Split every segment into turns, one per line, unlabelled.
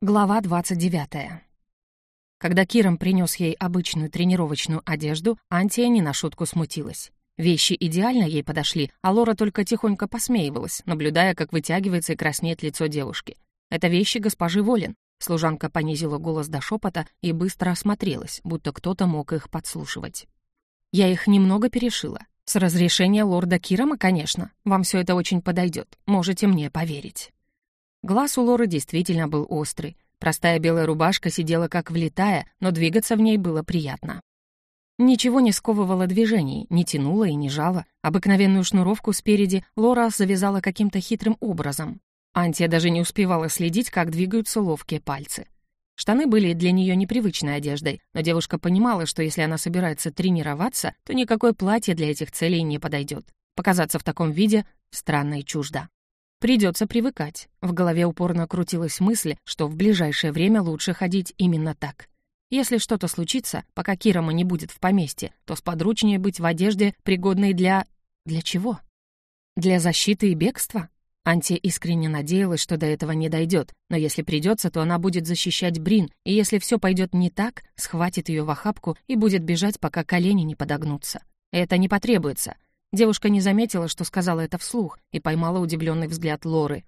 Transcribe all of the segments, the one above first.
Глава 29. Когда Киром принес ей обычную тренировочную одежду, Антия не на шутку смутилась. Вещи идеально ей подошли, а Лора только тихонько посмеивалась, наблюдая, как вытягивается и краснеет лицо девушки. «Это вещи госпожи Волин». Служанка понизила голос до шепота и быстро осмотрелась, будто кто-то мог их подслушивать. «Я их немного перешила. С разрешения лорда Кирома, конечно. Вам все это очень подойдет. Можете мне поверить». Глаз у Лоры действительно был острый. Простая белая рубашка сидела как влитая, но двигаться в ней было приятно. Ничего не сковывало движений, не тянуло и не жало. Обыкновенную шнуровку спереди Лора завязала каким-то хитрым образом. Антия даже не успевала следить, как двигаются ловкие пальцы. Штаны были для нее непривычной одеждой, но девушка понимала, что если она собирается тренироваться, то никакое платье для этих целей не подойдет. Показаться в таком виде странно и чуждо. Придется привыкать. В голове упорно крутилась мысль, что в ближайшее время лучше ходить именно так. Если что-то случится, пока Кирома не будет в поместье, то сподручнее быть в одежде, пригодной для... Для чего? Для защиты и бегства? Анти искренне надеялась, что до этого не дойдет, но если придется, то она будет защищать Брин, и если все пойдет не так, схватит ее в охапку и будет бежать, пока колени не подогнутся. Это не потребуется — Девушка не заметила, что сказала это вслух, и поймала удивленный взгляд Лоры.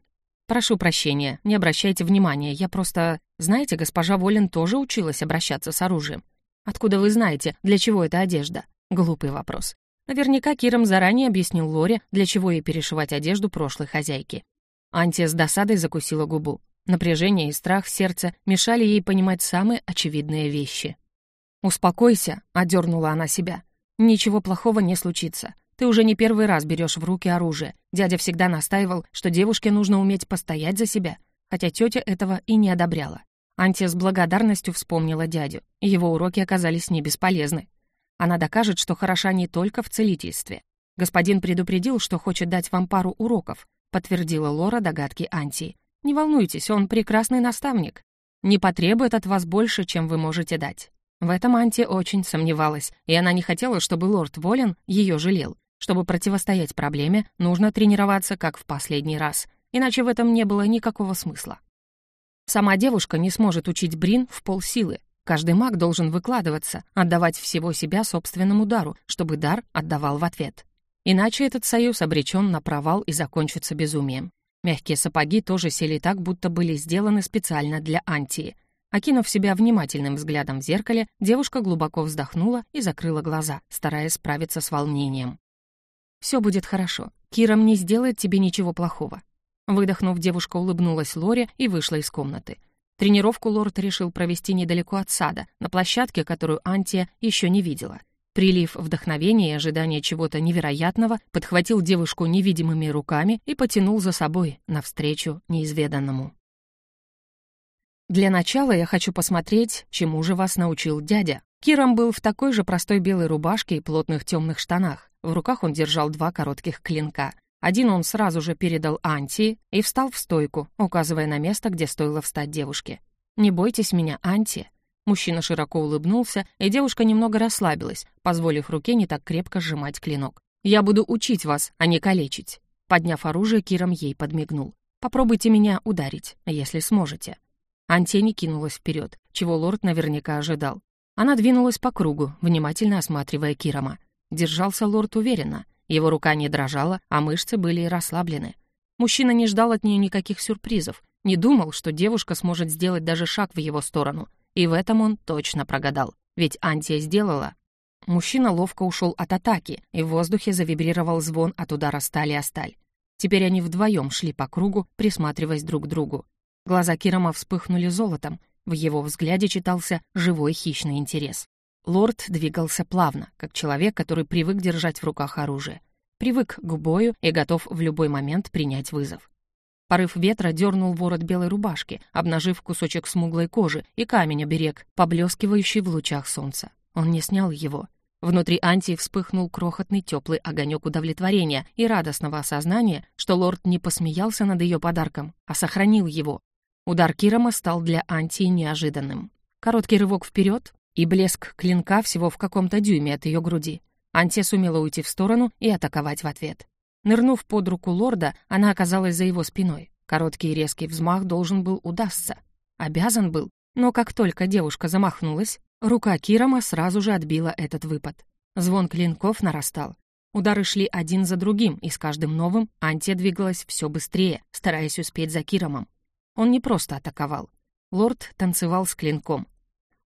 «Прошу прощения, не обращайте внимания, я просто... Знаете, госпожа Волин тоже училась обращаться с оружием. Откуда вы знаете, для чего эта одежда?» Глупый вопрос. Наверняка Киром заранее объяснил Лоре, для чего ей перешивать одежду прошлой хозяйки. Антия с досадой закусила губу. Напряжение и страх в сердце мешали ей понимать самые очевидные вещи. «Успокойся», — одернула она себя. «Ничего плохого не случится. Ты уже не первый раз берешь в руки оружие. Дядя всегда настаивал, что девушке нужно уметь постоять за себя, хотя тетя этого и не одобряла. Антия с благодарностью вспомнила дядю, и его уроки оказались не бесполезны. Она докажет, что хороша не только в целительстве. Господин предупредил, что хочет дать вам пару уроков, подтвердила Лора догадки Антии. Не волнуйтесь, он прекрасный наставник. Не потребует от вас больше, чем вы можете дать. В этом Анти очень сомневалась, и она не хотела, чтобы лорд Волин ее жалел. Чтобы противостоять проблеме, нужно тренироваться как в последний раз, иначе в этом не было никакого смысла. Сама девушка не сможет учить Брин в полсилы. Каждый маг должен выкладываться, отдавать всего себя собственному дару, чтобы дар отдавал в ответ. Иначе этот союз обречен на провал и закончится безумием. Мягкие сапоги тоже сели так, будто были сделаны специально для Антии. Окинув себя внимательным взглядом в зеркале, девушка глубоко вздохнула и закрыла глаза, стараясь справиться с волнением. Все будет хорошо. Киром не сделает тебе ничего плохого». Выдохнув, девушка улыбнулась Лоре и вышла из комнаты. Тренировку лорд решил провести недалеко от сада, на площадке, которую Антия еще не видела. Прилив вдохновения и ожидания чего-то невероятного подхватил девушку невидимыми руками и потянул за собой навстречу неизведанному. Для начала я хочу посмотреть, чему же вас научил дядя. Киром был в такой же простой белой рубашке и плотных темных штанах. В руках он держал два коротких клинка. Один он сразу же передал Анти и встал в стойку, указывая на место, где стоило встать девушке. «Не бойтесь меня, Анти». Мужчина широко улыбнулся, и девушка немного расслабилась, позволив руке не так крепко сжимать клинок. «Я буду учить вас, а не калечить». Подняв оружие, Киром ей подмигнул. «Попробуйте меня ударить, если сможете». Антени кинулась вперед, чего лорд наверняка ожидал. Она двинулась по кругу, внимательно осматривая Кирома. Держался лорд уверенно. Его рука не дрожала, а мышцы были расслаблены. Мужчина не ждал от нее никаких сюрпризов, не думал, что девушка сможет сделать даже шаг в его сторону. И в этом он точно прогадал. Ведь Антия сделала. Мужчина ловко ушел от атаки, и в воздухе завибрировал звон от удара стали о сталь. Теперь они вдвоем шли по кругу, присматриваясь друг к другу. Глаза Кирома вспыхнули золотом, в его взгляде читался живой хищный интерес. Лорд двигался плавно, как человек, который привык держать в руках оружие. Привык к бою и готов в любой момент принять вызов. Порыв ветра дернул ворот белой рубашки, обнажив кусочек смуглой кожи и камень-оберег, поблескивающий в лучах солнца. Он не снял его. Внутри Антии вспыхнул крохотный теплый огонек удовлетворения и радостного осознания, что лорд не посмеялся над ее подарком, а сохранил его. Удар Кирома стал для Антии неожиданным. Короткий рывок вперед, и блеск клинка всего в каком-то дюйме от ее груди. Антия сумела уйти в сторону и атаковать в ответ. Нырнув под руку лорда, она оказалась за его спиной. Короткий и резкий взмах должен был удастся. Обязан был. Но как только девушка замахнулась, рука Кирома сразу же отбила этот выпад. Звон клинков нарастал. Удары шли один за другим, и с каждым новым Антия двигалась все быстрее, стараясь успеть за Киромом. Он не просто атаковал. Лорд танцевал с клинком.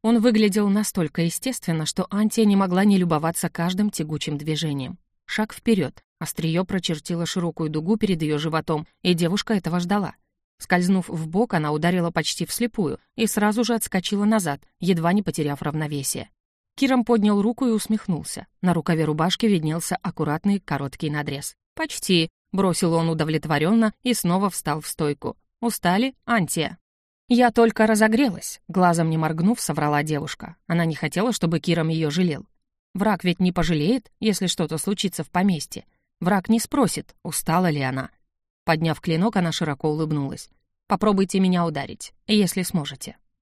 Он выглядел настолько естественно, что Антия не могла не любоваться каждым тягучим движением. Шаг вперед, острие прочертило широкую дугу перед ее животом, и девушка этого ждала. Скользнув в бок, она ударила почти вслепую и сразу же отскочила назад, едва не потеряв равновесие. Киром поднял руку и усмехнулся. На рукаве рубашки виднелся аккуратный короткий надрез. «Почти», — бросил он удовлетворенно и снова встал в стойку. «Устали, Антия?» «Я только разогрелась», — глазом не моргнув, соврала девушка. Она не хотела, чтобы Киром ее жалел. Враг ведь не пожалеет, если что-то случится в поместье. Враг не спросит, устала ли она. Подняв клинок, она широко улыбнулась. «Попробуйте меня ударить, если сможете».